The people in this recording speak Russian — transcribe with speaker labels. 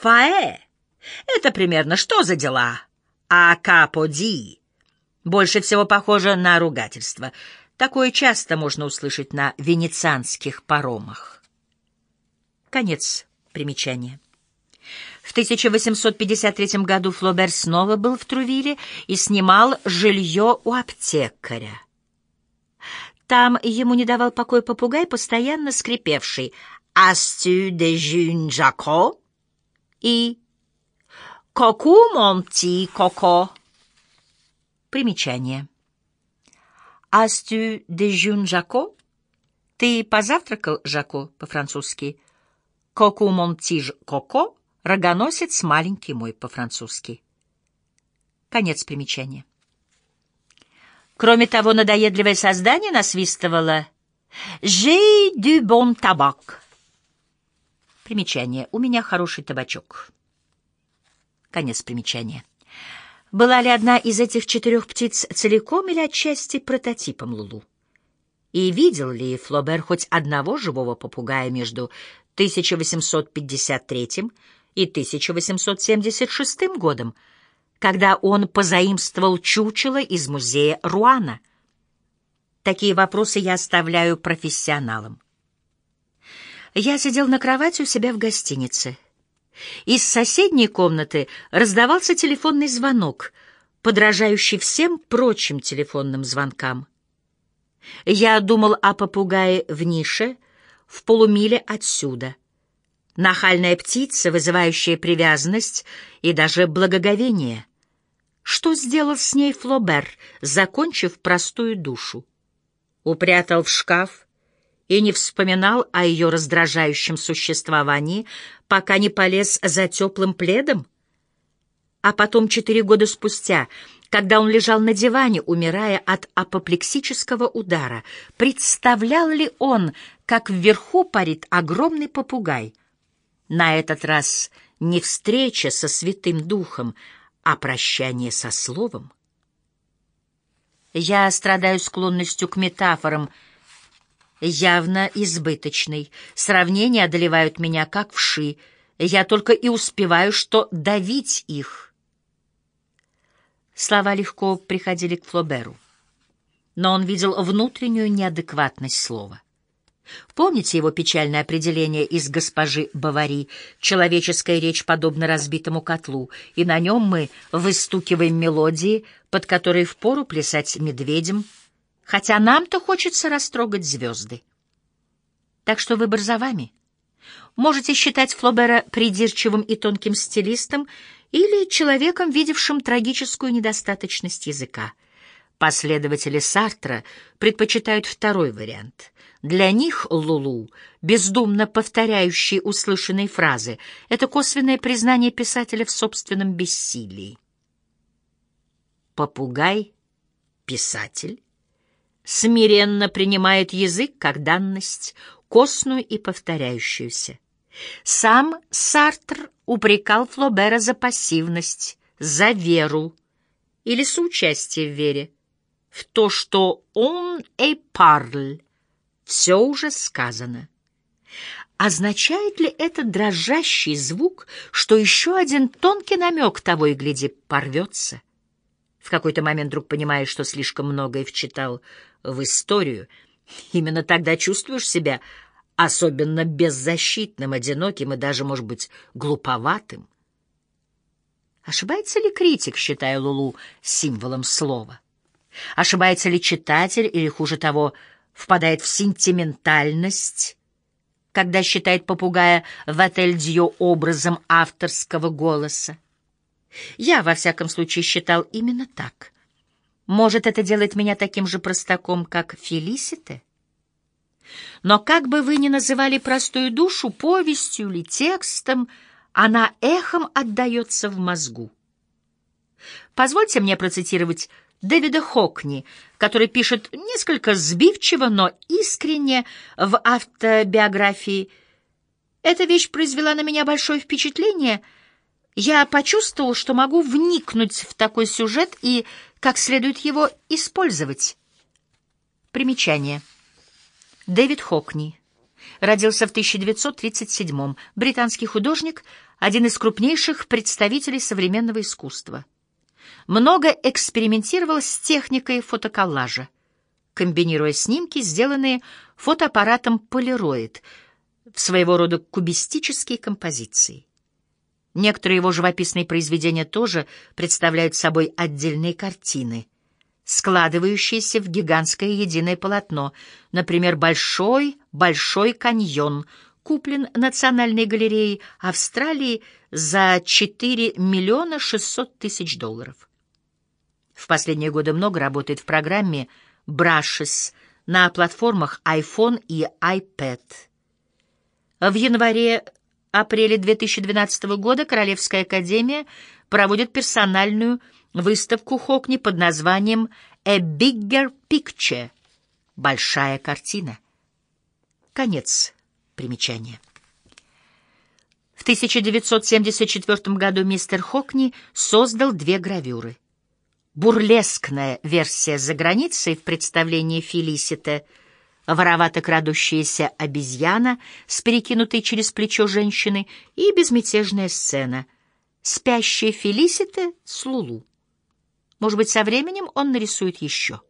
Speaker 1: Фаэ — это примерно «что за дела?» А каподи больше всего похоже на ругательство. Такое часто можно услышать на венецианских паромах. Конец примечания. В 1853 году Флобер снова был в Трувиле и снимал жилье у аптекаря. Там ему не давал покоя попугай, постоянно скрипевший «Астю де жюн Жако» и «Коку, монти, коко». Примечание. «Астю де жюн Жако» — «Ты позавтракал, Жако» по-французски. «Коку, монти, коко» — «Рогоносец маленький мой» по-французски. Конец примечания. Кроме того, надоедливое создание насвистывало «J'ai du bon tabac». Примечание. У меня хороший табачок. Конец примечания. Была ли одна из этих четырех птиц целиком или отчасти прототипом Лулу? И видел ли Флобер хоть одного живого попугая между 1853 и 1876 годом, когда он позаимствовал чучело из музея Руана? Такие вопросы я оставляю профессионалам. Я сидел на кровати у себя в гостинице. Из соседней комнаты раздавался телефонный звонок, подражающий всем прочим телефонным звонкам. Я думал о попугае в нише, в полумиле отсюда. Нахальная птица, вызывающая привязанность и даже благоговение. Что сделал с ней Флобер, закончив простую душу? Упрятал в шкаф и не вспоминал о ее раздражающем существовании, пока не полез за теплым пледом? А потом, четыре года спустя, когда он лежал на диване, умирая от апоплексического удара, представлял ли он, как вверху парит огромный попугай? На этот раз не встреча со Святым Духом, а прощание со Словом. Я страдаю склонностью к метафорам — явно избыточный. Сравнения одолевают меня, как вши. Я только и успеваю, что давить их. Слова легко приходили к Флоберу, но он видел внутреннюю неадекватность слова. Помните его печальное определение из госпожи Бавари «Человеческая речь подобна разбитому котлу, и на нем мы выстукиваем мелодии, под которые впору плясать медведям, хотя нам-то хочется растрогать звезды. Так что выбор за вами. Можете считать Флобера придирчивым и тонким стилистом или человеком, видевшим трагическую недостаточность языка. Последователи Сартра предпочитают второй вариант. Для них Лулу, бездумно повторяющий услышанные фразы, это косвенное признание писателя в собственном бессилии. Попугай — писатель смиренно принимает язык как данность, костную и повторяющуюся. Сам Сартр упрекал Флобера за пассивность, за веру или соучастие в вере, в то, что он и парль, все уже сказано. Означает ли этот дрожащий звук, что еще один тонкий намек того и гляди порвется? В какой-то момент вдруг понимаешь, что слишком многое вчитал в историю. Именно тогда чувствуешь себя особенно беззащитным, одиноким и даже, может быть, глуповатым. Ошибается ли критик, считая Лулу символом слова? Ошибается ли читатель или, хуже того, впадает в сентиментальность, когда считает попугая в отель Дьо образом авторского голоса? Я, во всяком случае, считал именно так — может, это делает меня таким же простаком, как Фелисите? Но как бы вы ни называли простую душу повестью или текстом, она эхом отдается в мозгу. Позвольте мне процитировать Дэвида Хокни, который пишет несколько сбивчиво, но искренне в автобиографии. Эта вещь произвела на меня большое впечатление. Я почувствовал, что могу вникнуть в такой сюжет и как следует его использовать. Примечание. Дэвид Хокни. родился в 1937-м, британский художник, один из крупнейших представителей современного искусства. Много экспериментировал с техникой фотоколлажа, комбинируя снимки, сделанные фотоаппаратом Polaroid, в своего рода кубистические композиции. Некоторые его живописные произведения тоже представляют собой отдельные картины, складывающиеся в гигантское единое полотно, например, «Большой-большой каньон», куплен Национальной галереей Австралии за 4 миллиона 600 тысяч долларов. В последние годы много работает в программе Brushes на платформах iPhone и iPad. В январе апреле 2012 года Королевская академия проводит персональную выставку Хокни под названием «A Bigger Picture» — «Большая картина». Конец примечания. В 1974 году мистер Хокни создал две гравюры. Бурлескная версия за границей в представлении Фелисита — воровато крадущаяся обезьяна с перекинутой через плечо женщины и безмятежная сцена. Спящая Фелисита с Лулу. Может быть, со временем он нарисует еще.